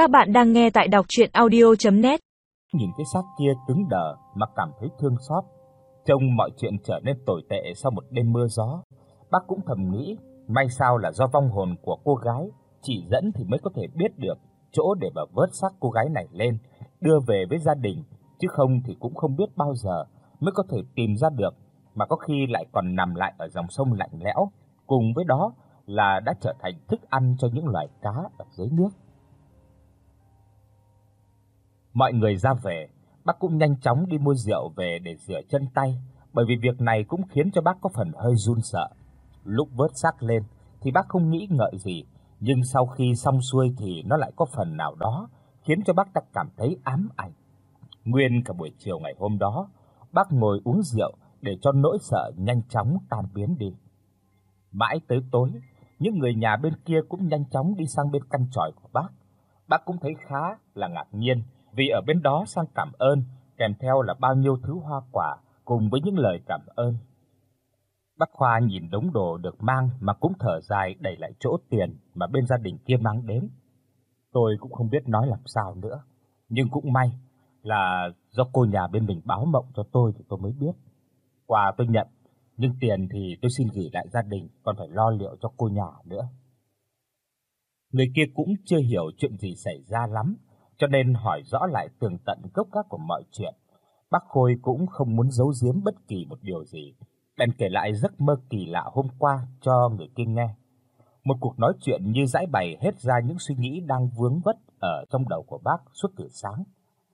Các bạn đang nghe tại đọc audio net Nhìn cái xác kia cứng đờ mà cảm thấy thương xót. Trông mọi chuyện trở nên tồi tệ sau một đêm mưa gió. Bác cũng thầm nghĩ, may sao là do vong hồn của cô gái chỉ dẫn thì mới có thể biết được chỗ để mà vớt xác cô gái này lên, đưa về với gia đình, chứ không thì cũng không biết bao giờ mới có thể tìm ra được, mà có khi lại còn nằm lại ở dòng sông lạnh lẽo, cùng với đó là đã trở thành thức ăn cho những loài cá ở dưới nước. Mọi người ra về, bác cũng nhanh chóng đi mua rượu về để rửa chân tay, bởi vì việc này cũng khiến cho bác có phần hơi run sợ. Lúc vớt xác lên thì bác không nghĩ ngợi gì, nhưng sau khi xong xuôi thì nó lại có phần nào đó khiến cho bác ta cảm thấy ám ảnh. Nguyên cả buổi chiều ngày hôm đó, bác ngồi uống rượu để cho nỗi sợ nhanh chóng tan biến đi. Mãi tới tối, những người nhà bên kia cũng nhanh chóng đi sang bên căn tròi của bác. Bác cũng thấy khá là ngạc nhiên vì ở bên đó sang cảm ơn, kèm theo là bao nhiêu thứ hoa quả cùng với những lời cảm ơn. Bác Khoa nhìn đống đồ được mang mà cũng thở dài đẩy lại chỗ tiền mà bên gia đình kia mang đến. Tôi cũng không biết nói làm sao nữa, nhưng cũng may là do cô nhà bên mình báo mộng cho tôi thì tôi mới biết. Quà tôi nhận, nhưng tiền thì tôi xin gửi lại gia đình, còn phải lo liệu cho cô nhà nữa. Người kia cũng chưa hiểu chuyện gì xảy ra lắm, cho nên hỏi rõ lại tường tận gốc gác của mọi chuyện. Bác Khôi cũng không muốn giấu giếm bất kỳ một điều gì, bèn kể lại giấc mơ kỳ lạ hôm qua cho người kia nghe. Một cuộc nói chuyện như giải bày hết ra những suy nghĩ đang vướng vất ở trong đầu của bác suốt từ sáng.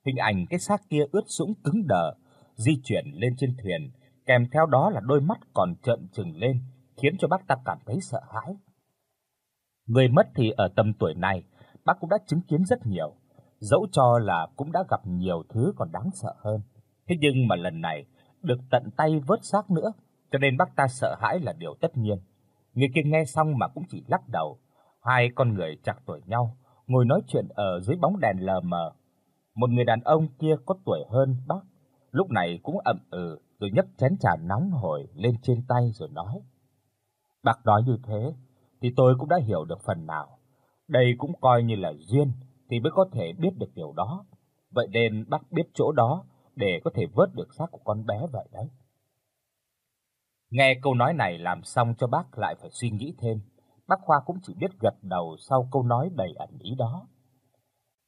Hình ảnh cái xác kia ướt sũng cứng đờ di chuyển lên trên thuyền, kèm theo đó là đôi mắt còn trợn trừng lên, khiến cho bác ta cảm thấy sợ hãi. Người mất thì ở tầm tuổi này, bác cũng đã chứng kiến rất nhiều, dẫu cho là cũng đã gặp nhiều thứ còn đáng sợ hơn. Thế nhưng mà lần này được tận tay vớt xác nữa, cho nên bác ta sợ hãi là điều tất nhiên. Người kia nghe xong mà cũng chỉ lắc đầu. Hai con người chạc tuổi nhau, ngồi nói chuyện ở dưới bóng đèn lờ mờ. Một người đàn ông kia có tuổi hơn bác, lúc này cũng ậm ừ rồi nhấc chén trà nóng hổi lên trên tay rồi nói: "Bác nói như thế thì tôi cũng đã hiểu được phần nào. Đây cũng coi như là duyên thì mới có thể biết được điều đó. Vậy nên bác biết chỗ đó để có thể vớt được xác của con bé vậy đấy." Nghe câu nói này làm xong cho bác lại phải suy nghĩ thêm. Bác Khoa cũng chỉ biết gật đầu sau câu nói đầy ẩn ý đó.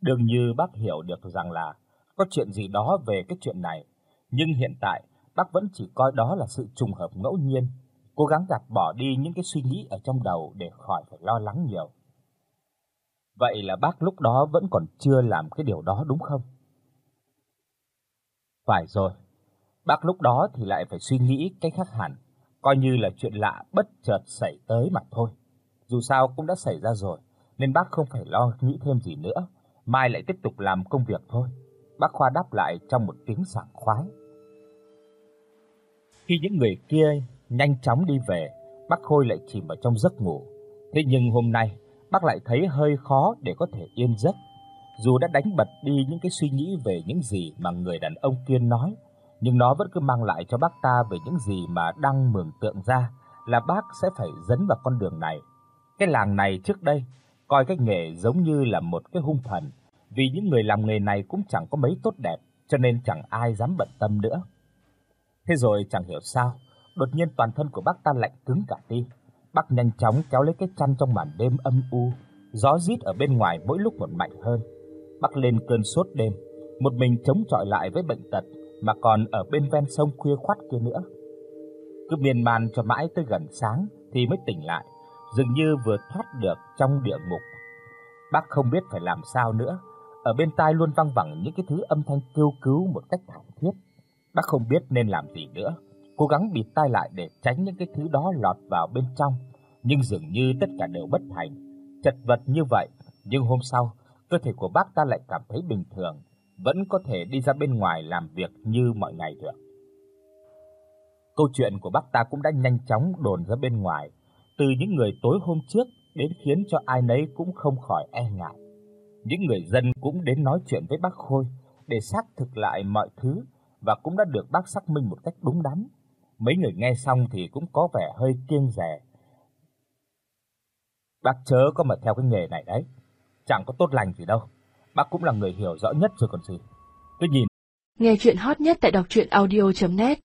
Đương như bác hiểu được rằng là có chuyện gì đó về cái chuyện này, nhưng hiện tại bác vẫn chỉ coi đó là sự trùng hợp ngẫu nhiên, cố gắng gạt bỏ đi những cái suy nghĩ ở trong đầu để khỏi phải lo lắng nhiều. Vậy là bác lúc đó vẫn còn chưa làm cái điều đó đúng không? Phải rồi. Bác lúc đó thì lại phải suy nghĩ cách khác hẳn, coi như là chuyện lạ bất chợt xảy tới mà thôi. Dù sao cũng đã xảy ra rồi, nên bác không phải lo nghĩ thêm gì nữa, mai lại tiếp tục làm công việc thôi. Bác Khoa đáp lại trong một tiếng sảng khoái. Khi những người kia nhanh chóng đi về, bác Khôi lại chìm vào trong giấc ngủ. Thế nhưng hôm nay, bác lại thấy hơi khó để có thể yên giấc. Dù đã đánh bật đi những cái suy nghĩ về những gì mà người đàn ông kia nói, nhưng nó vẫn cứ mang lại cho bác ta về những gì mà đang mường tượng ra là bác sẽ phải dấn vào con đường này. Cái làng này trước đây coi cái nghề giống như là một cái hung thần, vì những người làm nghề này cũng chẳng có mấy tốt đẹp, cho nên chẳng ai dám bận tâm nữa. Thế rồi chẳng hiểu sao, đột nhiên toàn thân của bác ta lạnh cứng cả đi. Bác nhanh chóng kéo lấy cái chăn trong màn đêm âm u, gió rít ở bên ngoài mỗi lúc một mạnh hơn. Bác lên cơn sốt đêm, một mình chống chọi lại với bệnh tật mà còn ở bên ven sông khuya khoắt kia nữa. Cứ miên man cho mãi tới gần sáng thì mới tỉnh lại, dường như vừa thoát được trong địa ngục. Bác không biết phải làm sao nữa, ở bên tai luôn vang vẳng những cái thứ âm thanh kêu cứu một cách thảm thiết. Bác không biết nên làm gì nữa, cố gắng bịt tai lại để tránh những cái thứ đó lọt vào bên trong, nhưng dường như tất cả đều bất thành. Chật vật như vậy, nhưng hôm sau, cơ thể của bác ta lại cảm thấy bình thường, vẫn có thể đi ra bên ngoài làm việc như mọi ngày được. Câu chuyện của bác ta cũng đã nhanh chóng đồn ra bên ngoài, từ những người tối hôm trước đến khiến cho ai nấy cũng không khỏi e ngại. Những người dân cũng đến nói chuyện với bác Khôi để xác thực lại mọi thứ và cũng đã được bác xác minh một cách đúng đắn. Mấy người nghe xong thì cũng có vẻ hơi kiêng dè. Bác chớ có mà theo cái nghề này đấy, chẳng có tốt lành gì đâu. bác cũng là người hiểu rõ nhất rồi còn gì. Cứ nhìn. Nghe truyện hot nhất tại đọc audio net